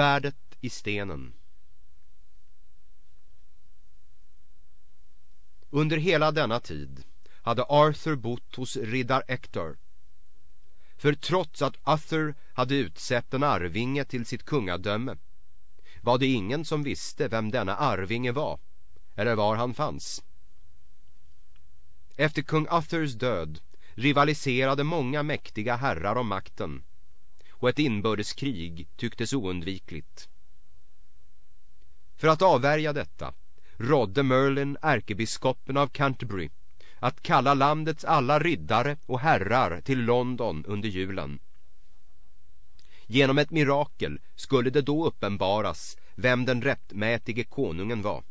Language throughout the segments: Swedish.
Svärdet i stenen Under hela denna tid hade Arthur bott hos riddar Ector. För trots att Arthur hade utsett en arvinge till sitt kungadöme var det ingen som visste vem denna arvinge var eller var han fanns. Efter kung Arthurs död rivaliserade många mäktiga herrar om makten och ett inbördeskrig tycktes oundvikligt. För att avvärja detta rådde Merlin ärkebiskopen av Canterbury att kalla landets alla riddare och herrar till London under julen. Genom ett mirakel skulle det då uppenbaras vem den rättmätige konungen var.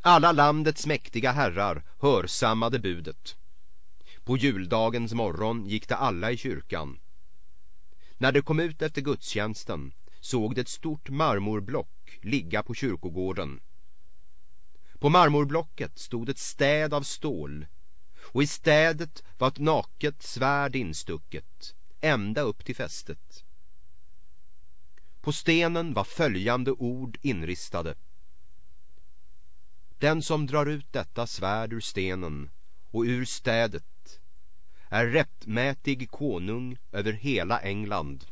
Alla landets mäktiga herrar hörsammade budet. På juldagens morgon gick det alla i kyrkan. När det kom ut efter gudstjänsten såg det ett stort marmorblock ligga på kyrkogården. På marmorblocket stod ett städ av stål och i städet var ett naket svärd instucket ända upp till fästet. På stenen var följande ord inristade. Den som drar ut detta svärd ur stenen och ur städet är rättmätig konung över hela England.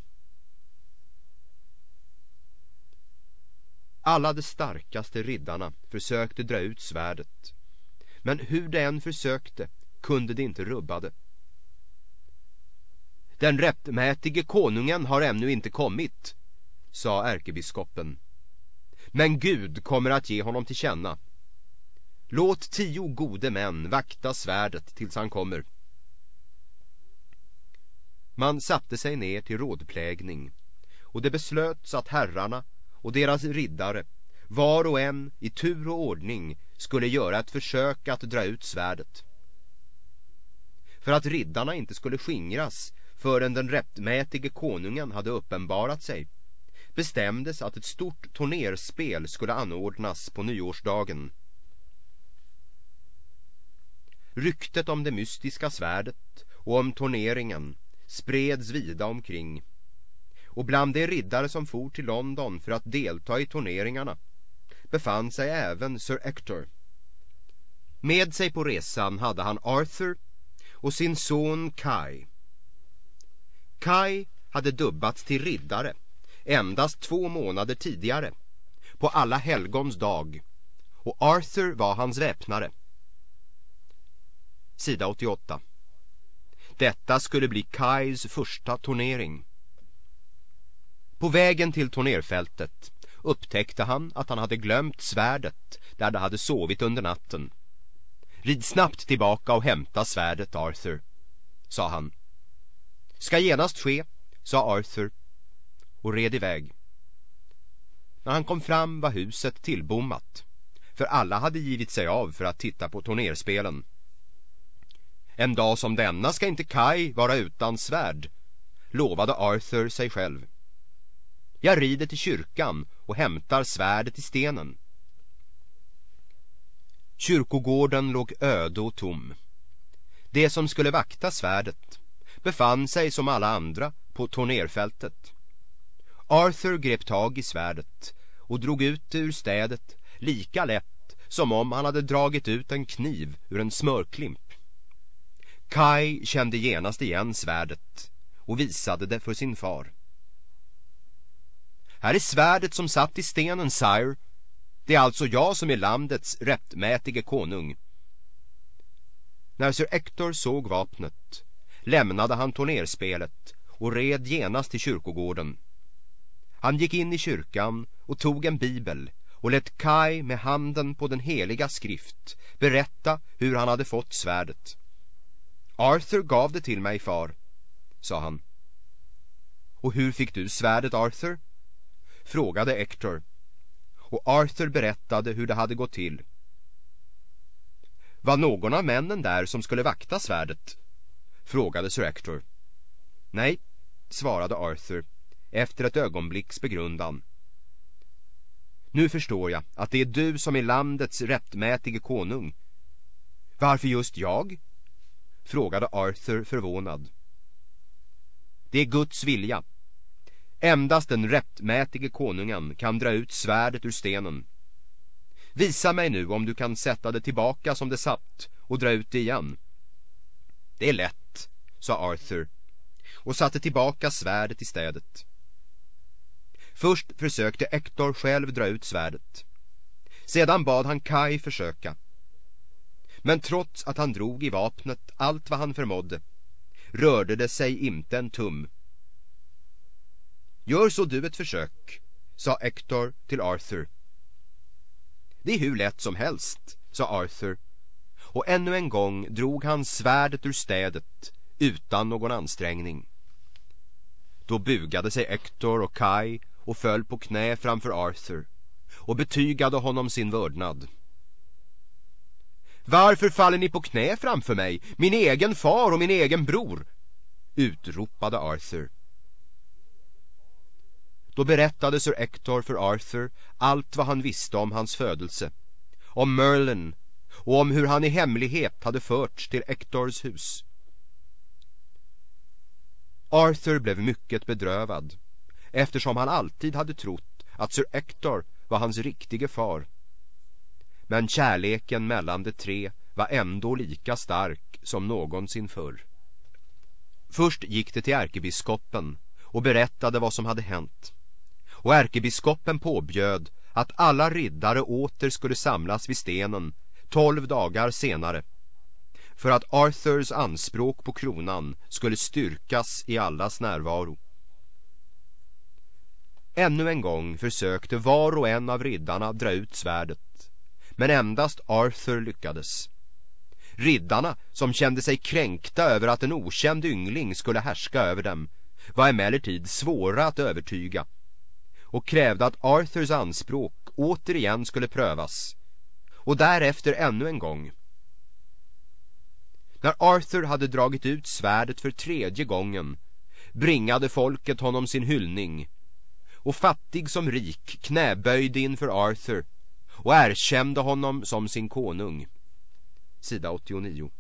Alla de starkaste riddarna försökte dra ut svärdet. Men hur de än försökte kunde de inte rubba det. Den rättmätige konungen har ännu inte kommit, sa ärkebiskopen. Men Gud kommer att ge honom till känna. Låt tio gode män vakta svärdet tills han kommer. Man satte sig ner till rådplägning och det beslöts att herrarna och deras riddare var och en i tur och ordning skulle göra ett försök att dra ut svärdet. För att riddarna inte skulle skingras förrän den rättmätige konungen hade uppenbarat sig bestämdes att ett stort turnerspel skulle anordnas på nyårsdagen. Ryktet om det mystiska svärdet och om turneringen spreds vida omkring och bland de riddare som for till London för att delta i turneringarna befann sig även Sir Ector. Med sig på resan hade han Arthur och sin son Kai. Kai hade dubbats till riddare endast två månader tidigare på alla helgons dag och Arthur var hans väpnare. Sida 88 detta skulle bli Kais första turnering. På vägen till turnerfältet upptäckte han att han hade glömt svärdet där det hade sovit under natten. Rid snabbt tillbaka och hämta svärdet, Arthur, sa han. Ska genast ske, sa Arthur och red iväg. När han kom fram var huset tillbommat, för alla hade givit sig av för att titta på turnerspelen. En dag som denna ska inte Kai vara utan svärd, lovade Arthur sig själv. Jag rider till kyrkan och hämtar svärdet i stenen. Kyrkogården låg öde och tom. Det som skulle vakta svärdet befann sig som alla andra på tornerfältet. Arthur grep tag i svärdet och drog ut det ur städet lika lätt som om han hade dragit ut en kniv ur en smörklimp. Kai kände genast igen svärdet och visade det för sin far. Här är svärdet som satt i stenen, sire. Det är alltså jag som är landets rättmätige konung. När Sir Ector såg vapnet lämnade han tornerspelet och red genast till kyrkogården. Han gick in i kyrkan och tog en bibel och lät Kai med handen på den heliga skrift berätta hur han hade fått svärdet. Arthur gav det till mig, far, sa han. Och hur fick du svärdet, Arthur? frågade Hector och Arthur berättade hur det hade gått till. Var någon av männen där som skulle vakta svärdet? frågade Sir Hector. Nej, svarade Arthur efter ett ögonblicks begrundan. Nu förstår jag att det är du som är landets rättmätige konung. Varför just jag? Frågade Arthur förvånad. Det är Guds vilja Endast den rättmätige konungen kan dra ut svärdet ur stenen. Visa mig nu om du kan sätta det tillbaka som det satt och dra ut det igen. Det är lätt, sa Arthur och satte tillbaka svärdet i städet. Först försökte Hector själv dra ut svärdet. Sedan bad han Kai försöka. Men trots att han drog i vapnet allt vad han förmådde rörde det sig inte en tum. Gör så du ett försök, sa Hector till Arthur. Det är hur lätt som helst, sa Arthur. Och ännu en gång drog han svärdet ur städet utan någon ansträngning. Då bugade sig Hector och Kai och föll på knä framför Arthur och betygade honom sin vördnad. Varför faller ni på knä framför mig, min egen far och min egen bror? utropade Arthur. Då berättade Sir Ector för Arthur allt vad han visste om hans födelse, om Merlin och om hur han i hemlighet hade förts till Ectors hus. Arthur blev mycket bedrövad eftersom han alltid hade trott att Sir Ector var hans riktige far. Men kärleken mellan de tre var ändå lika stark som någonsin förr. Först gick det till ärkebiskopen och berättade vad som hade hänt. Och ärkebiskopen påbjöd att alla riddare åter skulle samlas vid stenen tolv dagar senare för att Arthurs anspråk på kronan skulle styrkas i allas närvaro. Ännu en gång försökte var och en av riddarna dra ut svärdet men endast Arthur lyckades. Riddarna, som kände sig kränkta över att en okänd yngling skulle härska över dem, var emellertid svåra att övertyga och krävde att Arthurs anspråk återigen skulle prövas och därefter ännu en gång. När Arthur hade dragit ut svärdet för tredje gången bringade folket honom sin hyllning och fattig som rik knäböjde inför Arthur och erkände honom som sin konung. Sida 89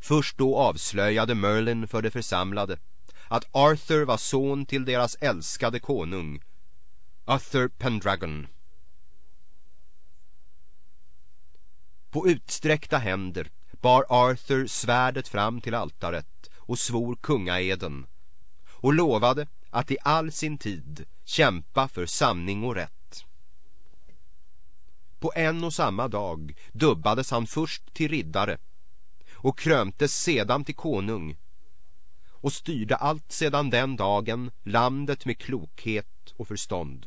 Först då avslöjade Merlin för de församlade att Arthur var son till deras älskade konung, Arthur Pendragon. På utsträckta händer bar Arthur svärdet fram till altaret och svor kungaeden och lovade att i all sin tid kämpa för sanning och rätt. På en och samma dag dubbades han först till riddare och krömtes sedan till konung och styrde allt sedan den dagen landet med klokhet och förstånd.